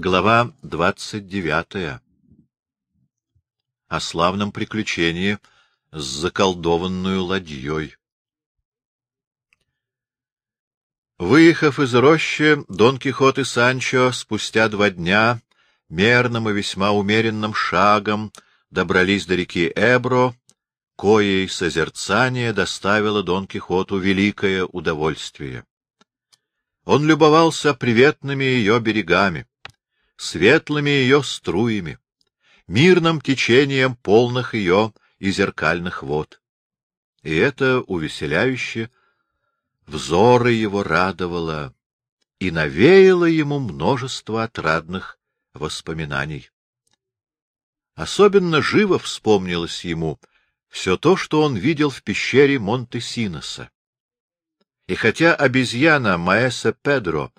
Глава двадцать девятая. О славном приключении с заколдованную ладьей. Выехав из рощи, Дон Кихот и Санчо спустя два дня мерным и весьма умеренным шагом добрались до реки Эбро, коей созерцание доставило Дон Кихоту великое удовольствие. Он любовался приветными ее берегами, светлыми ее струями, мирным течением полных ее и зеркальных вод. И это увеселяюще взоры его радовало и навеяло ему множество отрадных воспоминаний. Особенно живо вспомнилось ему все то, что он видел в пещере Монте-Синоса. И хотя обезьяна Маэса Педро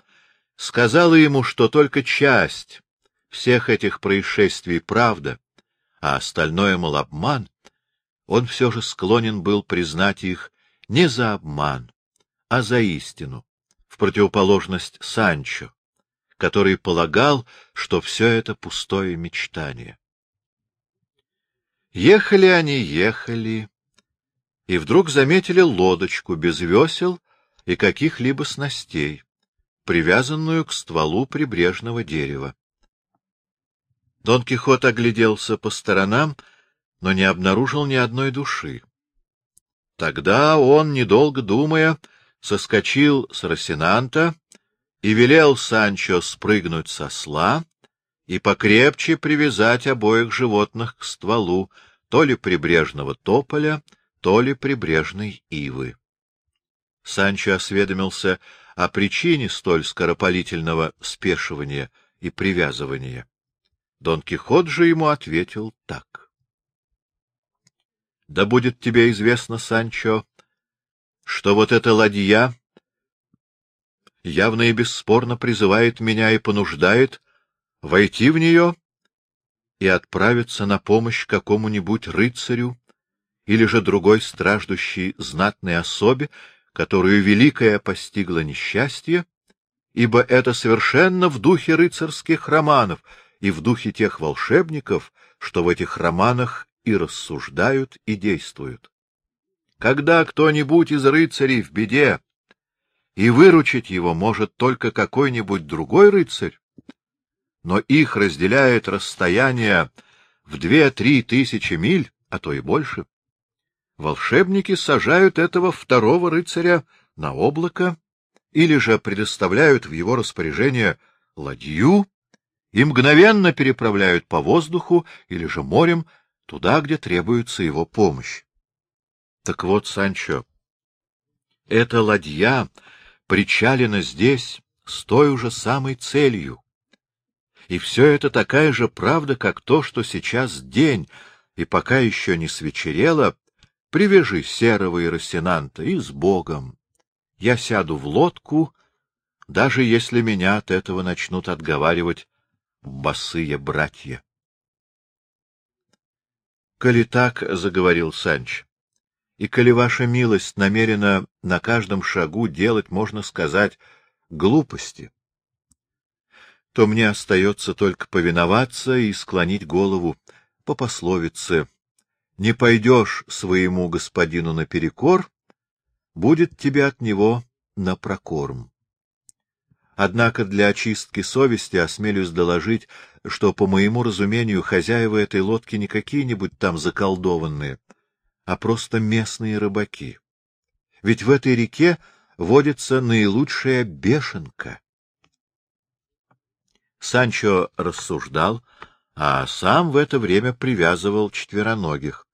сказала ему, что только часть всех этих происшествий правда, а остальное, мол, обман, он все же склонен был признать их не за обман, а за истину, в противоположность Санчо, который полагал, что все это пустое мечтание. Ехали они, ехали, и вдруг заметили лодочку без весел и каких-либо снастей, привязанную к стволу прибрежного дерева. Дон Кихот огляделся по сторонам, но не обнаружил ни одной души. Тогда он, недолго думая, соскочил с Росинанта и велел Санчо спрыгнуть со сла и покрепче привязать обоих животных к стволу то ли прибрежного тополя, то ли прибрежной ивы. Санчо осведомился о причине столь скоропалительного спешивания и привязывания. Дон Кихот же ему ответил так. — Да будет тебе известно, Санчо, что вот эта ладья явно и бесспорно призывает меня и понуждает войти в нее и отправиться на помощь какому-нибудь рыцарю или же другой страждущей знатной особе, которую великое постигло несчастье, ибо это совершенно в духе рыцарских романов и в духе тех волшебников, что в этих романах и рассуждают, и действуют. Когда кто-нибудь из рыцарей в беде, и выручить его может только какой-нибудь другой рыцарь, но их разделяет расстояние в две-три тысячи миль, а то и больше, волшебники сажают этого второго рыцаря на облако или же предоставляют в его распоряжение ладью и мгновенно переправляют по воздуху или же морем туда, где требуется его помощь. Так вот, Санчо, эта ладья причалена здесь с той уже самой целью. И все это такая же правда, как то, что сейчас день, и пока еще не свечерело, привяжи серого и Рассенанта и с Богом. Я сяду в лодку, даже если меня от этого начнут отговаривать босые братья. — Коли так, — заговорил Санч, и коли ваша милость намерена на каждом шагу делать, можно сказать, глупости, то мне остается только повиноваться и склонить голову по пословице «Не пойдешь своему господину наперекор, будет тебе от него на прокорм». Однако для очистки совести осмелюсь доложить, что, по моему разумению, хозяева этой лодки не какие-нибудь там заколдованные, а просто местные рыбаки. Ведь в этой реке водится наилучшая бешенка. Санчо рассуждал, а сам в это время привязывал четвероногих,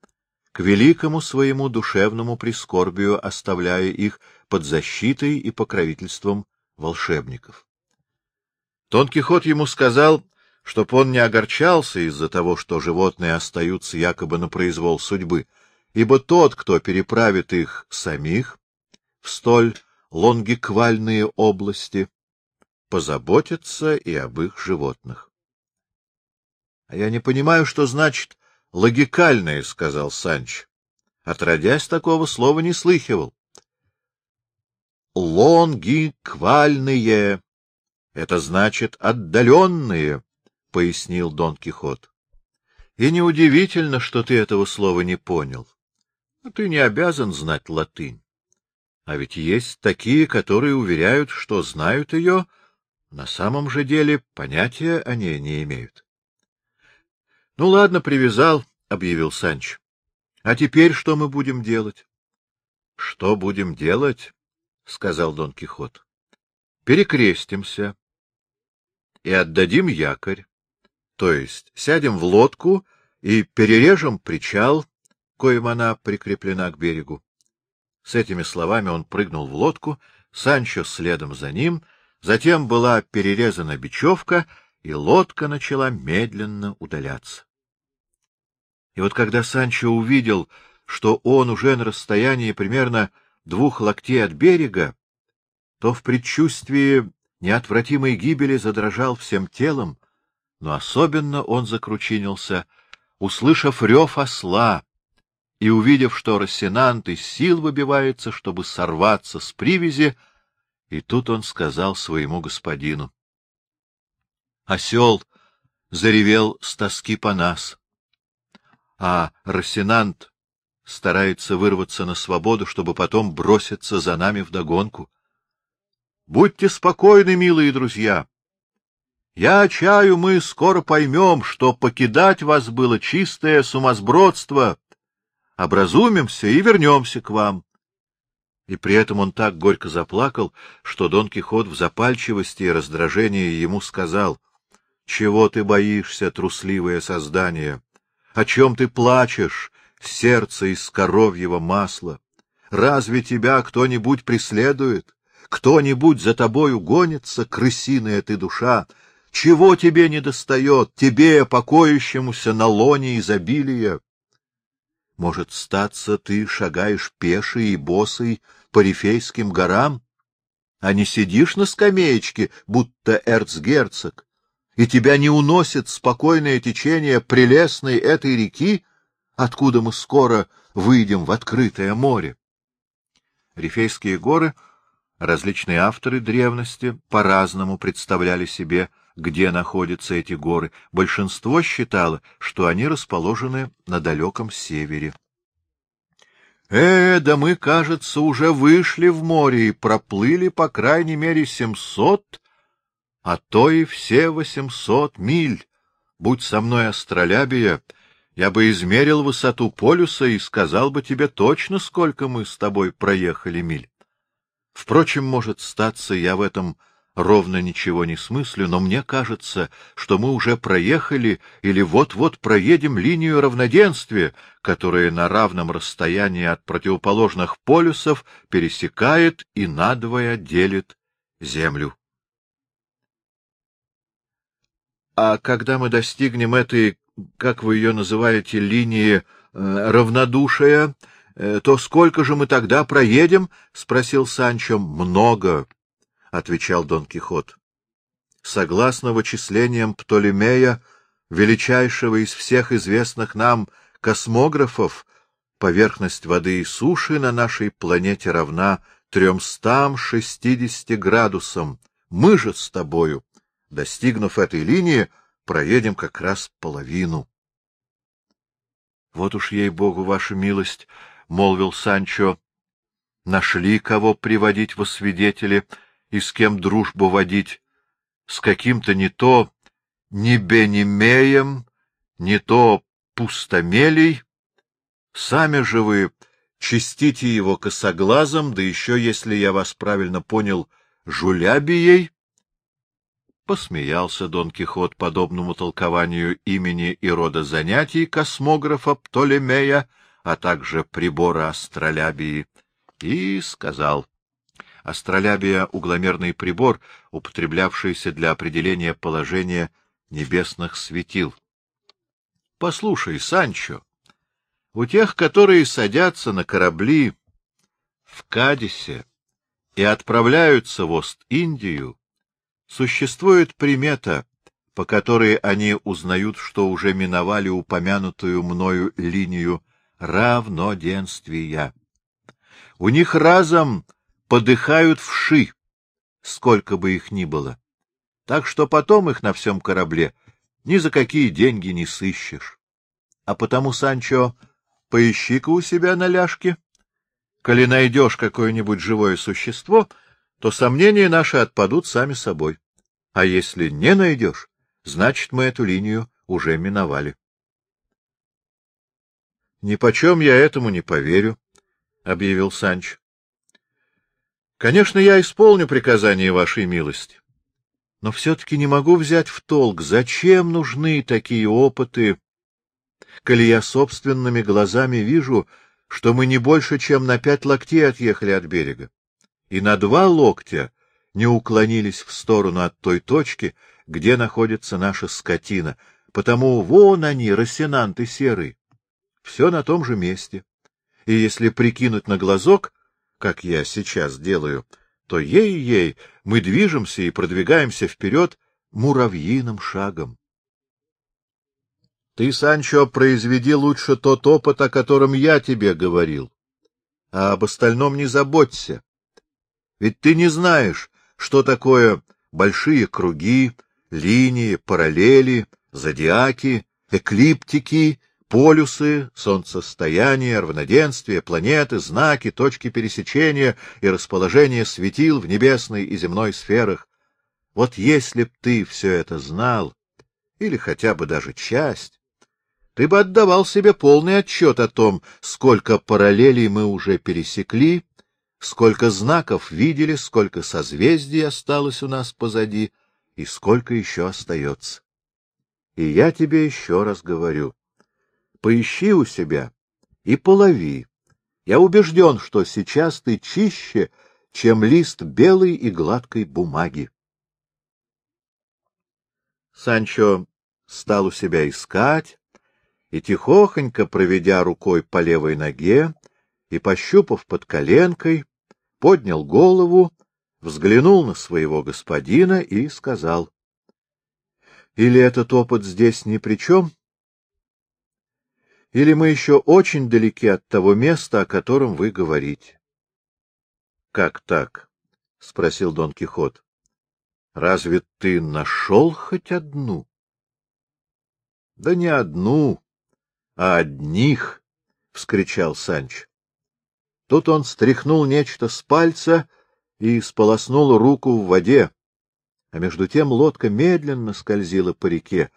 к великому своему душевному прискорбию оставляя их под защитой и покровительством волшебников. Тон Кихот ему сказал, чтоб он не огорчался из-за того, что животные остаются якобы на произвол судьбы, ибо тот, кто переправит их самих в столь лонгиквальные области, позаботится и об их животных. — А я не понимаю, что значит «логикальные», — сказал Санч. Отродясь, такого слова не слыхивал. — Лонгиквальные, Это значит «отдаленные», — пояснил Дон Кихот. — И неудивительно, что ты этого слова не понял. Ты не обязан знать латынь. А ведь есть такие, которые уверяют, что знают ее, на самом же деле понятия о ней не имеют. — Ну ладно, привязал, — объявил Санч. — А теперь что мы будем делать? — Что будем делать? — сказал Дон Кихот. — Перекрестимся и отдадим якорь, то есть сядем в лодку и перережем причал, коим она прикреплена к берегу. С этими словами он прыгнул в лодку, Санчо следом за ним, затем была перерезана бечевка, и лодка начала медленно удаляться. И вот когда Санчо увидел, что он уже на расстоянии примерно двух локтей от берега, то в предчувствии неотвратимой гибели задрожал всем телом, но особенно он закручинился, услышав рев осла и увидев, что Рассенант из сил выбивается, чтобы сорваться с привязи, и тут он сказал своему господину. Осел заревел с тоски по нас, а Рассенант старается вырваться на свободу, чтобы потом броситься за нами вдогонку. Будьте спокойны, милые друзья. Я чаю, мы скоро поймем, что покидать вас было чистое сумасбродство. Образумимся и вернемся к вам. И при этом он так горько заплакал, что Дон Кихот в запальчивости и раздражении ему сказал, — Чего ты боишься, трусливое создание? О чем ты плачешь, сердце из коровьего масла? Разве тебя кто-нибудь преследует? Кто-нибудь за тобою гонится, крысиная ты душа? Чего тебе не достает, тебе, покоящемуся на лоне изобилия? Может, статься ты шагаешь пеший и босый по Рифейским горам, а не сидишь на скамеечке, будто эрцгерцог, и тебя не уносит спокойное течение прелестной этой реки, откуда мы скоро выйдем в открытое море. Рифейские горы — Различные авторы древности по-разному представляли себе, где находятся эти горы. Большинство считало, что они расположены на далеком севере. Э, да мы, кажется, уже вышли в море и проплыли по крайней мере семьсот, а то и все восемьсот миль. Будь со мной астролябия, я бы измерил высоту полюса и сказал бы тебе точно, сколько мы с тобой проехали миль. Впрочем, может статься, я в этом ровно ничего не смыслю, но мне кажется, что мы уже проехали или вот-вот проедем линию равноденствия, которая на равном расстоянии от противоположных полюсов пересекает и надвое делит Землю. А когда мы достигнем этой, как вы ее называете, линии э, равнодушия, Э, — То сколько же мы тогда проедем? — спросил Санчо. — Много, — отвечал Дон Кихот. Согласно вычислениям Птолемея, величайшего из всех известных нам космографов, поверхность воды и суши на нашей планете равна тремстам шестидесяти градусам. Мы же с тобою, достигнув этой линии, проедем как раз половину. — Вот уж ей-богу, ваша милость! — молвил Санчо, — нашли кого приводить во свидетели и с кем дружбу водить, с каким-то не то Небенемеем, не то Пустомелей. Сами же вы чистите его косоглазом, да еще, если я вас правильно понял, жулябией. Посмеялся Дон Кихот подобному толкованию имени и рода занятий космографа Птолемея, а также прибора астролябии, и сказал. Астролябия — угломерный прибор, употреблявшийся для определения положения небесных светил. — Послушай, Санчо, у тех, которые садятся на корабли в Кадисе и отправляются в Ост-Индию, существует примета, по которой они узнают, что уже миновали упомянутую мною линию равноденствия. У них разом подыхают вши, сколько бы их ни было. так что потом их на всем корабле ни за какие деньги не сыщешь. А потому, Санчо, поищи-ка у себя на ляжке. Коли найдешь какое-нибудь живое существо, то сомнения наши отпадут сами собой. А если не найдешь, значит, мы эту линию уже миновали. — Нипочем я этому не поверю, — объявил Санч. — Конечно, я исполню приказание вашей милости, но все-таки не могу взять в толк, зачем нужны такие опыты, коли я собственными глазами вижу, что мы не больше, чем на пять локтей отъехали от берега, и на два локтя не уклонились в сторону от той точки, где находится наша скотина, потому вон они, росинанты серые, все на том же месте. И если прикинуть на глазок, как я сейчас делаю, то ей-ей мы движемся и продвигаемся вперед муравьиным шагом. Ты, Санчо, произведи лучше тот опыт, о котором я тебе говорил, а об остальном не заботься. Ведь ты не знаешь, что такое большие круги, линии, параллели, зодиаки, эклиптики полюсы, солнцестояние, равноденствие, планеты, знаки, точки пересечения и расположение светил в небесной и земной сферах. Вот если б ты все это знал, или хотя бы даже часть, ты бы отдавал себе полный отчет о том, сколько параллелей мы уже пересекли, сколько знаков видели, сколько созвездий осталось у нас позади и сколько еще остается. И я тебе еще раз говорю, поищи у себя и полови. Я убежден, что сейчас ты чище, чем лист белой и гладкой бумаги. Санчо стал у себя искать, и, тихохонько проведя рукой по левой ноге и пощупав под коленкой, поднял голову, взглянул на своего господина и сказал, — Или этот опыт здесь ни при чем? Или мы еще очень далеки от того места, о котором вы говорите? — Как так? — спросил Дон Кихот. — Разве ты нашел хоть одну? — Да не одну, а одних! — вскричал Санч. Тут он стряхнул нечто с пальца и сполоснул руку в воде, а между тем лодка медленно скользила по реке,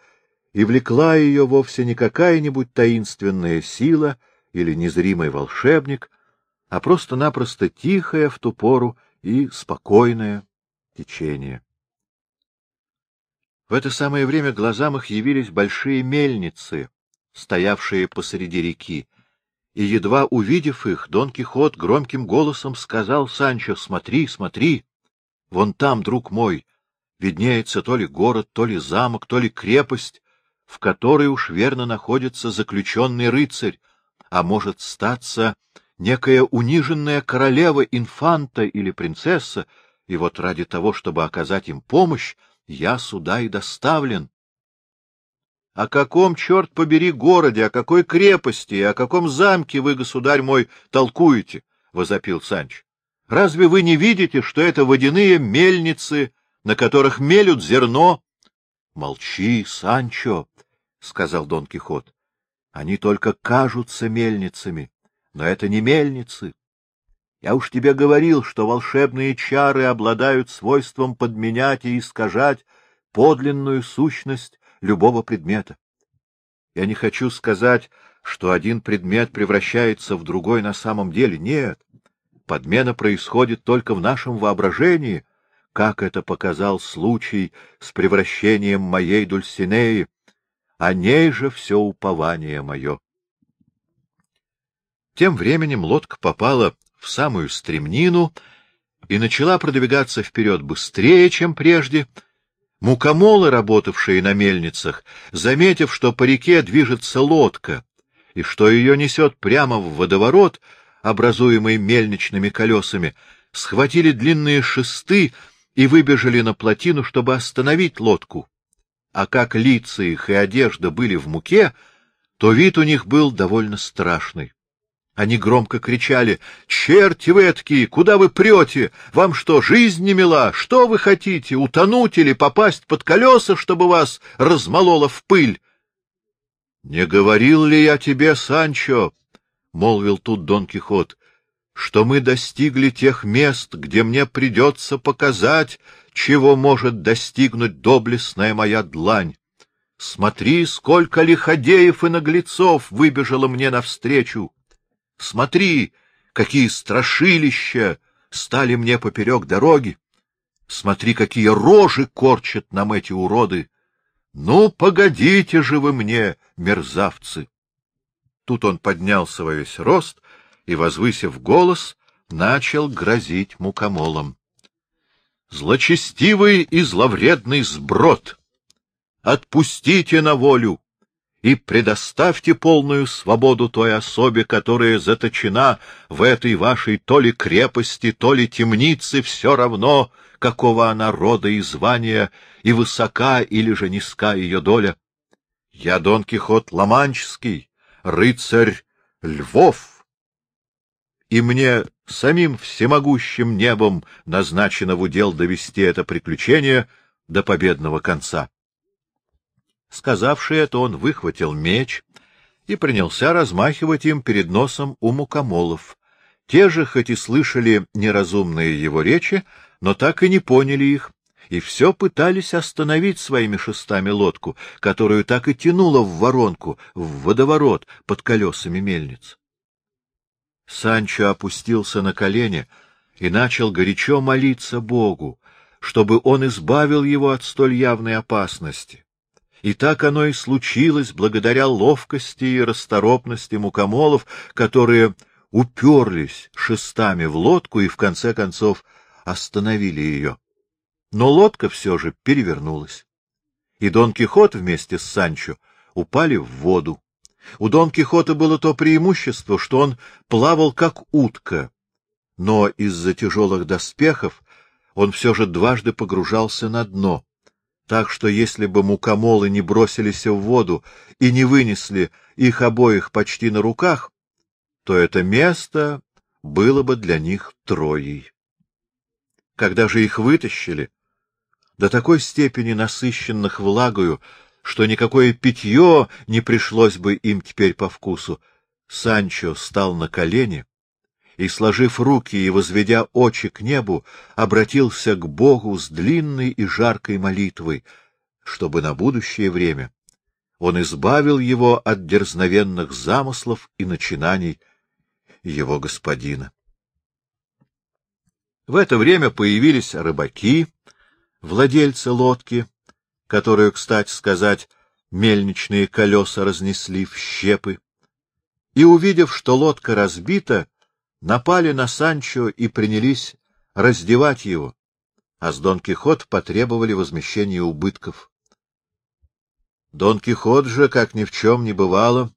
и влекла ее вовсе не какая-нибудь таинственная сила или незримый волшебник, а просто-напросто тихое в ту пору и спокойное течение. В это самое время глазам их явились большие мельницы, стоявшие посреди реки, и, едва увидев их, Дон Кихот громким голосом сказал Санчо, — Смотри, смотри, вон там, друг мой, виднеется то ли город, то ли замок, то ли крепость, в которой уж верно находится заключенный рыцарь, а может статься некая униженная королева, инфанта или принцесса, и вот ради того, чтобы оказать им помощь, я сюда и доставлен. — О каком, черт побери, городе, о какой крепости о каком замке вы, государь мой, толкуете? — возопил Санч. — Разве вы не видите, что это водяные мельницы, на которых мелют зерно? — Молчи, Санчо, — сказал Дон Кихот. — Они только кажутся мельницами, но это не мельницы. Я уж тебе говорил, что волшебные чары обладают свойством подменять и искажать подлинную сущность любого предмета. Я не хочу сказать, что один предмет превращается в другой на самом деле. Нет, подмена происходит только в нашем воображении, как это показал случай с превращением моей Дульсинеи о ней же все упование мое. Тем временем лодка попала в самую стремнину и начала продвигаться вперед быстрее, чем прежде. Мукомолы, работавшие на мельницах, заметив, что по реке движется лодка и что ее несет прямо в водоворот, образуемый мельничными колесами, схватили длинные шесты и выбежали на плотину, чтобы остановить лодку а как лица их и одежда были в муке, то вид у них был довольно страшный. Они громко кричали, «Черти вы эткие! Куда вы прете? Вам что, жизнь не мила? Что вы хотите, утонуть или попасть под колеса, чтобы вас размололо в пыль?» «Не говорил ли я тебе, Санчо, — молвил тут Дон Кихот, — что мы достигли тех мест, где мне придется показать, чего может достигнуть доблестная моя длань? Смотри, сколько лиходеев и наглецов выбежало мне навстречу!» Смотри, какие страшилища стали мне поперек дороги! Смотри, какие рожи корчат нам эти уроды! Ну, погодите же вы мне, мерзавцы! Тут он поднялся во весь рост и, возвысив голос, начал грозить мукомолом. Злочестивый и зловредный сброд! Отпустите на волю! И предоставьте полную свободу той особе, которая заточена в этой вашей то ли крепости, то ли темнице, все равно, какого она рода и звания, и высока или же низка ее доля. Я Дон Кихот Ломанческий, рыцарь Львов, и мне самим всемогущим небом назначено в удел довести это приключение до победного конца. Сказавши это, он выхватил меч и принялся размахивать им перед носом у мукомолов. Те же, хоть и слышали неразумные его речи, но так и не поняли их, и все пытались остановить своими шестами лодку, которую так и тянуло в воронку, в водоворот под колесами мельниц. Санчо опустился на колени и начал горячо молиться Богу, чтобы он избавил его от столь явной опасности. И так оно и случилось благодаря ловкости и расторопности мукомолов, которые уперлись шестами в лодку и в конце концов остановили ее. Но лодка все же перевернулась. И Дон Кихот вместе с Санчо упали в воду. У Дон Кихота было то преимущество, что он плавал как утка, но из-за тяжелых доспехов он все же дважды погружался на дно так что если бы мукомолы не бросились в воду и не вынесли их обоих почти на руках, то это место было бы для них троей. Когда же их вытащили, до такой степени насыщенных влагою, что никакое питье не пришлось бы им теперь по вкусу, Санчо стал на колени и, сложив руки и возведя очи к небу, обратился к Богу с длинной и жаркой молитвой, чтобы на будущее время он избавил его от дерзновенных замыслов и начинаний его господина. В это время появились рыбаки, владельцы лодки, которую, кстати сказать, мельничные колеса разнесли в щепы, и, увидев, что лодка разбита, напали на Санчо и принялись раздевать его, а с Дон Кихот потребовали возмещения убытков. Дон Кихот же, как ни в чем не бывало,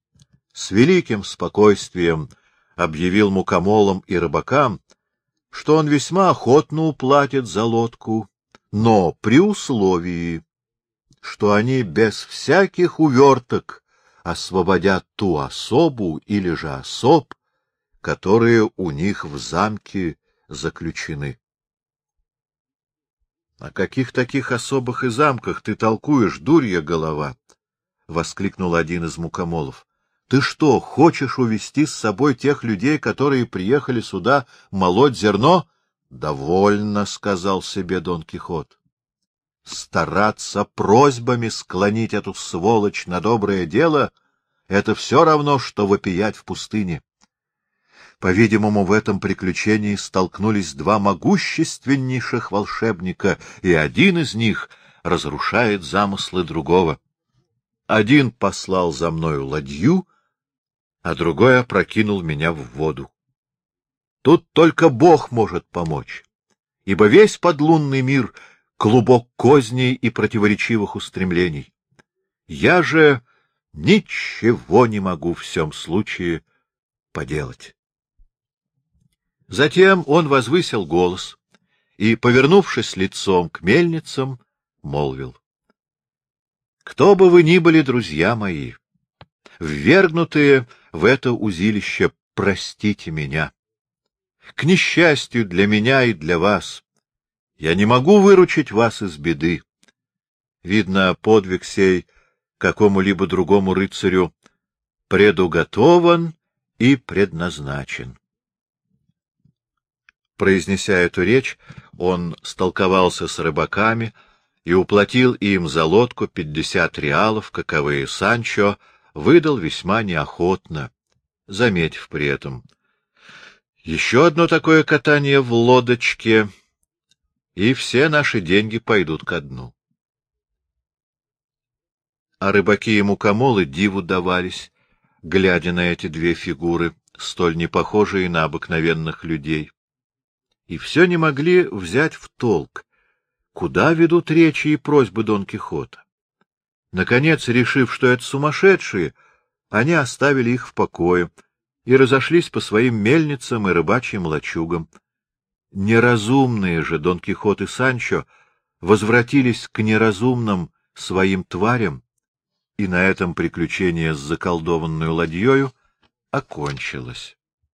с великим спокойствием объявил мукомолам и рыбакам, что он весьма охотно уплатит за лодку, но при условии, что они без всяких уверток освободят ту особу или же особ, которые у них в замке заключены. — О каких таких особых и замках ты толкуешь, дурья голова? — воскликнул один из мукомолов. — Ты что, хочешь увести с собой тех людей, которые приехали сюда молоть зерно? — Довольно, — сказал себе Дон Кихот. — Стараться просьбами склонить эту сволочь на доброе дело — это все равно, что вопиять в пустыне. По-видимому, в этом приключении столкнулись два могущественнейших волшебника, и один из них разрушает замыслы другого. Один послал за мною ладью, а другой опрокинул меня в воду. Тут только Бог может помочь, ибо весь подлунный мир — клубок козней и противоречивых устремлений. Я же ничего не могу в всем случае поделать. Затем он возвысил голос и, повернувшись лицом к мельницам, молвил. — Кто бы вы ни были, друзья мои, ввергнутые в это узилище простите меня. К несчастью для меня и для вас, я не могу выручить вас из беды. Видно, подвиг сей какому-либо другому рыцарю предуготован и предназначен. Произнеся эту речь, он столковался с рыбаками и уплатил им за лодку пятьдесят реалов, каковые Санчо выдал весьма неохотно, заметив при этом. Еще одно такое катание в лодочке, и все наши деньги пойдут ко дну. А рыбаки и мукомолы диву давались, глядя на эти две фигуры, столь непохожие на обыкновенных людей и все не могли взять в толк, куда ведут речи и просьбы Дон Кихота. Наконец, решив, что это сумасшедшие, они оставили их в покое и разошлись по своим мельницам и рыбачьим лачугам. Неразумные же Дон Кихот и Санчо возвратились к неразумным своим тварям, и на этом приключение с заколдованной ладьёю окончилось.